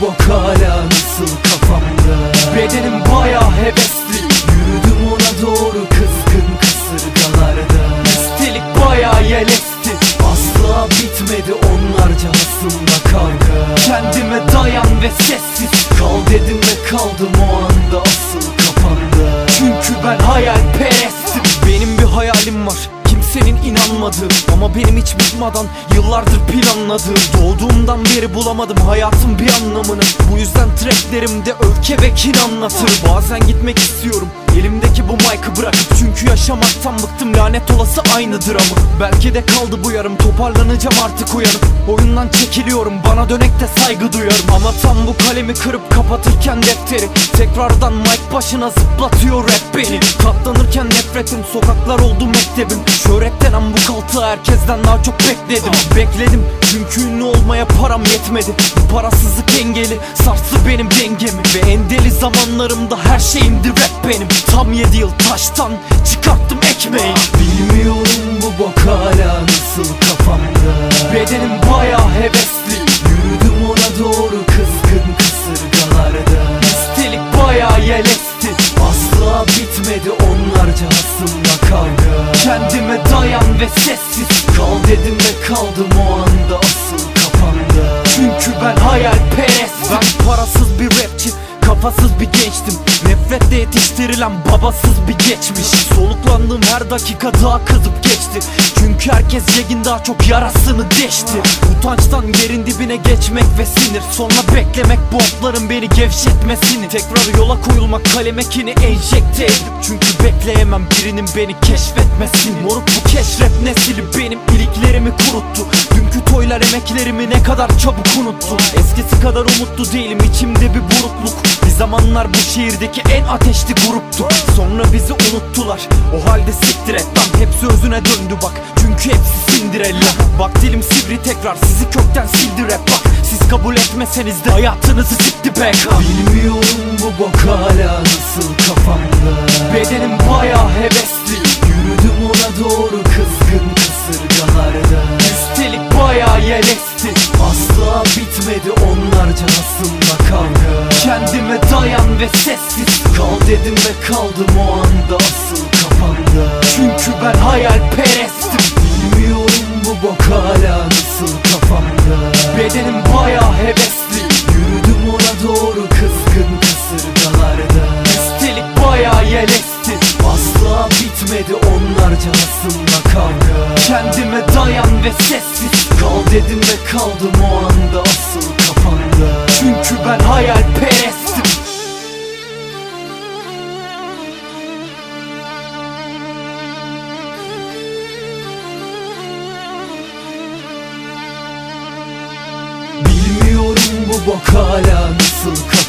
bok hala nasıl kafamda? Bedenim baya hevesli. Yürüdüm ona doğru kızgın kasırgalarda. Üstelik baya yelesti Asla bitmedi onlarca hasımla kavga. Kendime dayan ve sessiz Kal dedim ve kaldım o anda asıl kafamda. Çünkü ben var İnanmadığı ama benim hiç bitmadan yıllardır planladığım Doğduğumdan beri bulamadım hayatın bir anlamını. Bu yüzden tracklerimde öfke ve kin anlatır. Bazen gitmek istiyorum elimdeki bu mic'ı bırakıp Çünkü yaşamaktan bıktım. Lanet olası aynıdır ama. Belki de kaldı bu yarım. Toparlanacağım artık uyanıp Oyundan çekiliyorum. Bana dönekte saygı duyarım. Ama tam bu kalemi kırıp kapatırken defteri. Tekrardan mic başına zıplatıyor rap beni. Katlanırken nefretim. Sokaklar oldu mektebim. Şöhretten bu kaltığı herkesten daha çok bekledim. Bekledim çünkü ünlü olmaya param yetmedi. Bu parasızlık engeli sarstı benim dengemi. Ve en deli zamanlarımda her şeyimdi rap benim. Tam 7 yıl taştan çıkarttım ekmeği. Bilmiyorum bu bok hala nasıl kafamda. Bedenim baya hevesli. Yürüdüm ona doğru kızgın kasırgalarda Üstelik baya yelesti Asla bitmedi onlarca hasımla kavga. Kendime dayan ve sessiz Kal dedim ve kaldım o anda asıl kafamda. Çünkü ben hayalperest Ben parasız bir rapçi Kafasız bir gençtim Nefretle yetiştirilen babasız bir geçmiş. Soluklandığım her dakika daha kızıp geçti. Çünkü herkes yegin daha çok yarasını deşti. Utançtan yerin dibine geçmek ve sinir. Sonra beklemek bu okların beni gevşetmesini. Tekrar yola koyulmak kalemekini enjekte edip Çünkü bekleyemem birinin beni keşfetmesini. Moruk bu keşrep nesili benim iliklerimi kuruttu. Dünkü toylar emeklerimi ne kadar çabuk unuttu Eskisi kadar umutlu değilim içimde bir burukluk. Bir zamanlar bu şehirdeki en ateşli gruptu. Sonra bizi unuttular o halde siktir et lan. Hepsi özüne döndü bak çünkü hepsi sindirella Bak dilim sivri tekrar sizi kökten sildi rap bak. Siz kabul etmeseniz de hayatınızı sikti be. Bilmiyorum bu bok hala nasıl kafamda Yelesti Asla bitmedi onlarca hasımla kavga. Kendime dayan ve sessiz Kal dedim ve kaldım o anda asıl kafamda. Çünkü ben hayalperestim. Bilmiyorum bu bok hala nasıl kafamda. Bedenim baya hevesli. Yürüdüm ona doğru kızgın kasırgalarda. Üstelik baya yelesti Asla bitmedi onlarca hasımla kavga Kendime dayan ve sessiz Kal dedim ve kaldım o anda asıl kafamda. Çünkü ben hayalperestim. Bilmiyorum bu bok hala nasıl kafamda